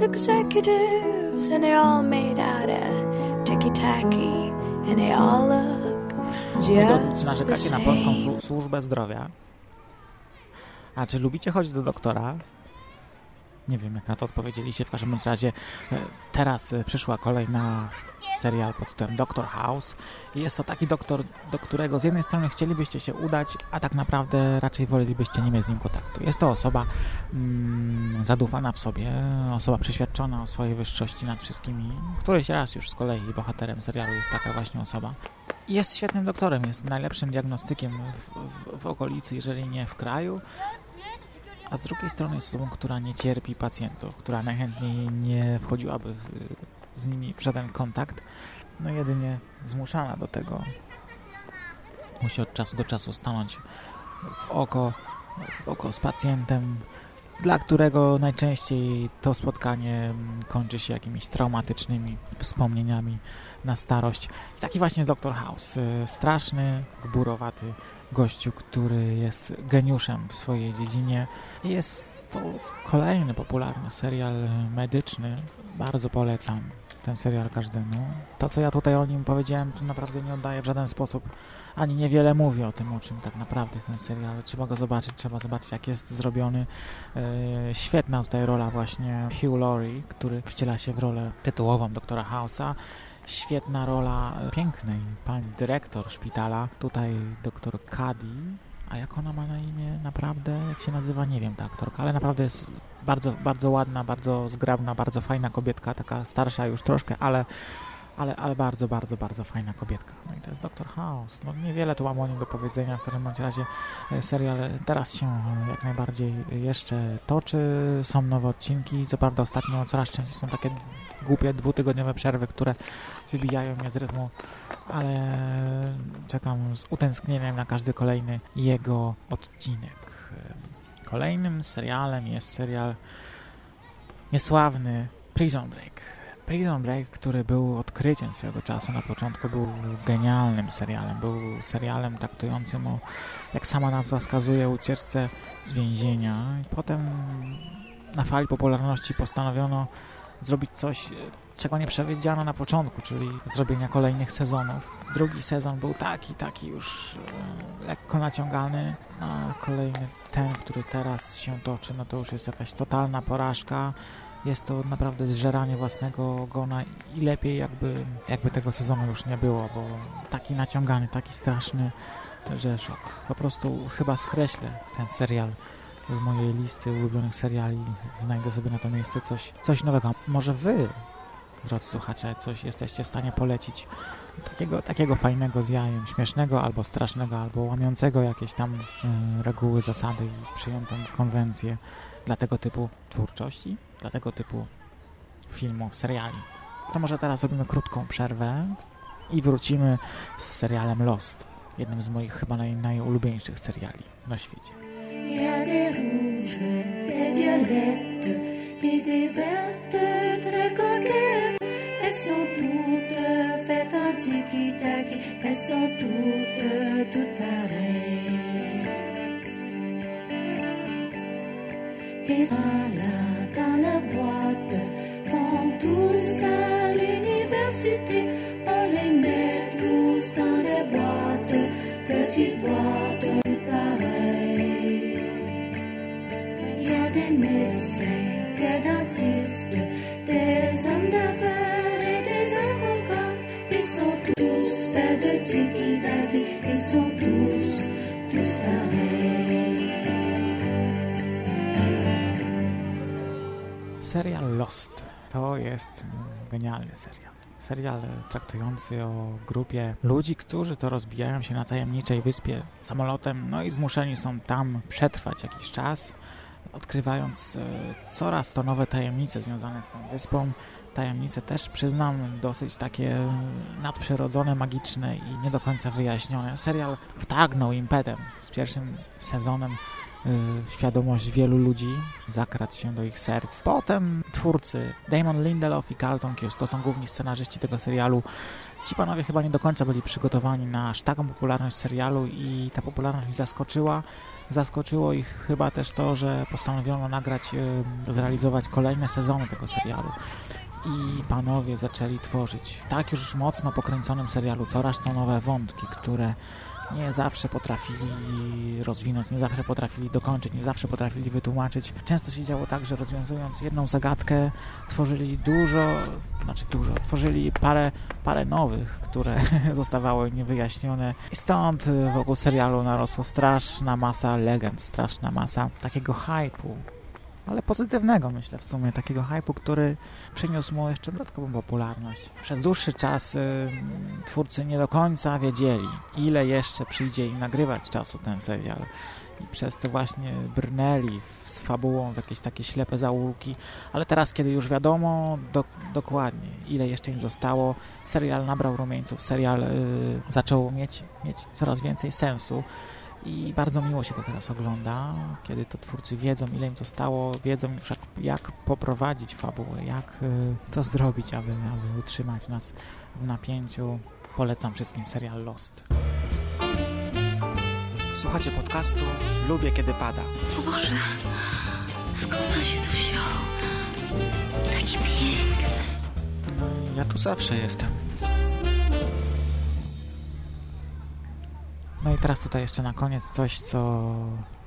executives, and they're all made out of ticky tacky, and they all look just narzekacie na polską służbę zdrowia? A czy lubicie chodzić do doktora? Nie wiem, jak na to odpowiedzieliście. W każdym razie e, teraz e, przyszła kolej na serial pod tytułem Doctor House. Jest to taki doktor, do którego z jednej strony chcielibyście się udać, a tak naprawdę raczej wolelibyście nie mieć z nim kontaktu. Jest to osoba mm, zadufana w sobie, osoba przeświadczona o swojej wyższości nad wszystkimi. Któryś raz już z kolei bohaterem serialu jest taka właśnie osoba. Jest świetnym doktorem, jest najlepszym diagnostykiem w, w, w okolicy, jeżeli nie w kraju. A z drugiej strony jest osobą, która nie cierpi pacjentów, która najchętniej nie wchodziłaby z, nimi w żaden kontakt, no jedynie zmuszana do tego. Musi od czasu do czasu stanąć w oko, w oko z pacjentem, dla którego najczęściej to spotkanie kończy się jakimiś traumatycznymi wspomnieniami na starość. I taki właśnie jest Dr. House. Straszny, gburowaty gościu, który jest geniuszem w swojej dziedzinie. Jest to kolejny popularny serial medyczny. Bardzo polecam ten serial każdemu. To, co ja tutaj o nim powiedziałem, to naprawdę nie oddaje w żaden sposób ani niewiele mówi o tym, o czym tak naprawdę jest ten serial. Trzeba go zobaczyć, trzeba zobaczyć, jak jest zrobiony. E, świetna tutaj rola właśnie Hugh Laurie, który wciela się w rolę tytułową doktora House'a. Świetna rola pięknej pani dyrektor szpitala, tutaj doktor Cady. A jak ona ma na imię naprawdę? Jak się nazywa? Nie wiem ta aktorka, ale naprawdę jest bardzo, bardzo ładna, bardzo zgrabna, bardzo fajna kobietka, taka starsza już troszkę, ale ale, ale bardzo, bardzo, bardzo fajna kobietka. No i to jest Dr. House. No niewiele tu mam o nim do powiedzenia, w każdym bądź razie e, serial teraz się jak najbardziej jeszcze toczy, są nowe odcinki, co prawda ostatnio coraz częściej są takie głupie dwutygodniowe przerwy, które wybijają mnie z rytmu, ale czekam z utęsknieniem na każdy kolejny jego odcinek. Kolejnym serialem jest serial niesławny Prison Break. Prison Break, który był odkryciem swego czasu na początku, był genialnym serialem. Był serialem traktującym o, jak sama nazwa wskazuje, ucieczce z więzienia. I potem na fali popularności postanowiono zrobić coś, czego nie przewidziano na początku, czyli zrobienia kolejnych sezonów. Drugi sezon był taki, taki już e, lekko naciągany, a kolejny, ten, który teraz się toczy, no to już jest jakaś totalna porażka jest to naprawdę zżeranie własnego ogona i lepiej jakby, jakby tego sezonu już nie było, bo taki naciągany, taki straszny, że szok. Po prostu chyba skreślę ten serial z mojej listy ulubionych seriali. Znajdę sobie na to miejsce coś, coś nowego. Może wy, drodzy słuchacze, coś jesteście w stanie polecić takiego, takiego fajnego z jajem, śmiesznego albo strasznego, albo łamiącego jakieś tam y, reguły, zasady i przyjętą konwencję dla tego typu twórczości, dla tego typu filmów, seriali. To może teraz zrobimy krótką przerwę i wrócimy z serialem Lost, jednym z moich chyba naj, najulubieńszych seriali na świecie. Très sont toutes faites en tiki-taki, sont toutes, pareilles. Et là, dans la boîte, vont tous à l'université. On les met tous dans des boîtes, petites boîtes pareilles. Il y a des médecins, des dentistes, Serial Lost to jest genialny serial. serial traktujący o grupie ludzi, którzy to rozbijają się na tajemniczej wyspie samolotem, no i zmuszeni są tam przetrwać jakiś czas, odkrywając e, coraz to nowe tajemnice związane z tą wyspą. Tajemnice też, przyznam, dosyć takie nadprzyrodzone, magiczne i nie do końca wyjaśnione. Serial wtargnął impetem z pierwszym sezonem świadomość wielu ludzi, zakradł się do ich serc. Potem twórcy Damon Lindelof i Carlton Cuse, to są główni scenarzyści tego serialu. Ci panowie chyba nie do końca byli przygotowani na aż taką popularność serialu i ta popularność ich zaskoczyła. Zaskoczyło ich chyba też to, że postanowiono nagrać, y, zrealizować kolejne sezony tego serialu. I panowie zaczęli tworzyć tak już mocno pokręconym serialu coraz to nowe wątki, które nie zawsze potrafili rozwinąć, nie zawsze potrafili dokończyć, nie zawsze potrafili wytłumaczyć. Często się działo tak, że rozwiązując jedną zagadkę, tworzyli dużo, znaczy dużo, tworzyli parę, parę nowych, które zostawały niewyjaśnione. I stąd wokół serialu narosła straszna masa legend, straszna masa takiego hypu, ale pozytywnego myślę w sumie, takiego hypu, który przyniósł mu jeszcze dodatkową popularność. Przez dłuższy czas y, twórcy nie do końca wiedzieli, ile jeszcze przyjdzie im nagrywać czasu ten serial. I przez to właśnie brnęli z fabułą w jakieś takie ślepe zaułki, ale teraz, kiedy już wiadomo do, dokładnie, ile jeszcze im zostało, serial nabrał rumieńców, serial y, zaczął mieć, mieć coraz więcej sensu i bardzo miło się go teraz ogląda, kiedy to twórcy wiedzą, ile im zostało, wiedzą już jak, jak poprowadzić fabułę, jak y, co zrobić, aby, aby utrzymać nas w napięciu. Polecam wszystkim serial Lost. Słuchacie podcastu Lubię Kiedy Pada. O Boże, skąd pan się tu wziął? Taki piękny. No, ja tu zawsze jestem. No i teraz tutaj jeszcze na koniec coś, co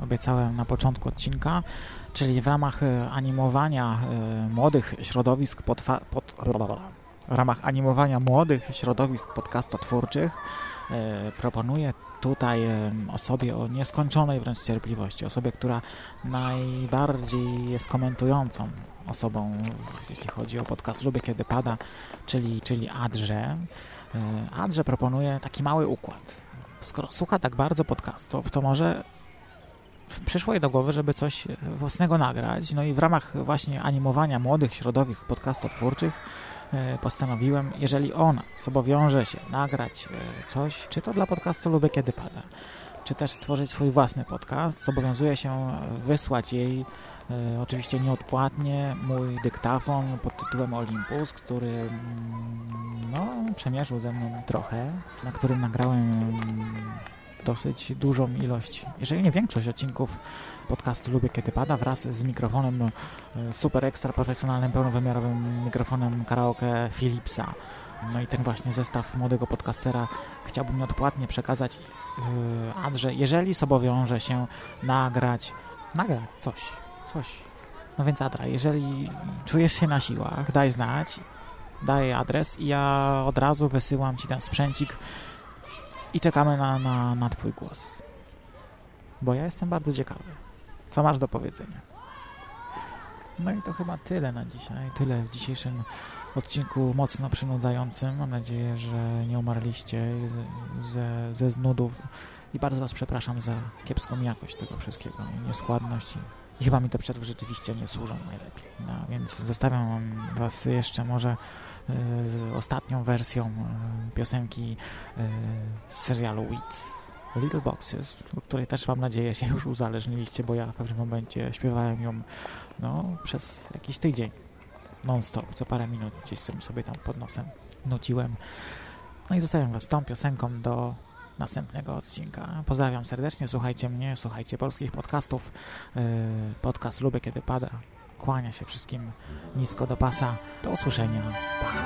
obiecałem na początku odcinka, czyli w ramach e, animowania e, młodych środowisk pod, pod w ramach animowania młodych środowisk podcastotwórczych e, proponuję tutaj osobie o nieskończonej wręcz cierpliwości, osobie, która najbardziej jest komentującą osobą, jeśli chodzi o podcast Lubię Kiedy Pada, czyli, czyli Adrze. Adrze proponuje taki mały układ skoro słucha tak bardzo podcastów, to może przyszło jej do głowy, żeby coś własnego nagrać. No i w ramach właśnie animowania młodych środowisk podcastotwórczych e, postanowiłem, jeżeli ona zobowiąże się nagrać e, coś, czy to dla podcastu Lubię Kiedy Pada, czy też stworzyć swój własny podcast, zobowiązuje się wysłać jej e, oczywiście nieodpłatnie mój dyktafon pod tytułem Olympus, który mm, no, przemierzył ze mną trochę, na którym nagrałem dosyć dużą ilość, jeżeli nie większość odcinków podcastu Lubię Kiedy Pada wraz z mikrofonem e, super ekstra profesjonalnym, pełnowymiarowym mikrofonem karaoke Philipsa. No i ten właśnie zestaw młodego podcastera chciałbym nieodpłatnie przekazać yy, Adrze, jeżeli zobowiąże się nagrać, nagrać coś, coś. No więc Adra, jeżeli czujesz się na siłach, daj znać, daj adres i ja od razu wysyłam Ci ten sprzęcik i czekamy na, na, na Twój głos. Bo ja jestem bardzo ciekawy. Co masz do powiedzenia? No i to chyba tyle na dzisiaj. Tyle w dzisiejszym odcinku mocno przynudzającym. Mam nadzieję, że nie umarliście ze, ze znudów i bardzo Was przepraszam za kiepską jakość tego wszystkiego, nieskładność i chyba mi te przerwy rzeczywiście nie służą najlepiej. No, więc zostawiam Was jeszcze może y, z ostatnią wersją y, piosenki y, z serialu Weeds. Little Boxes, której też mam nadzieję się już uzależniliście, bo ja w pewnym momencie śpiewałem ją no, przez jakiś tydzień non-stop, co parę minut gdzieś sobie tam pod nosem nuciłem. No i zostawiam Was tą piosenką do następnego odcinka. Pozdrawiam serdecznie, słuchajcie mnie, słuchajcie polskich podcastów. Yy, podcast Lubię Kiedy Pada. Kłania się wszystkim nisko do pasa. Do usłyszenia. Pa.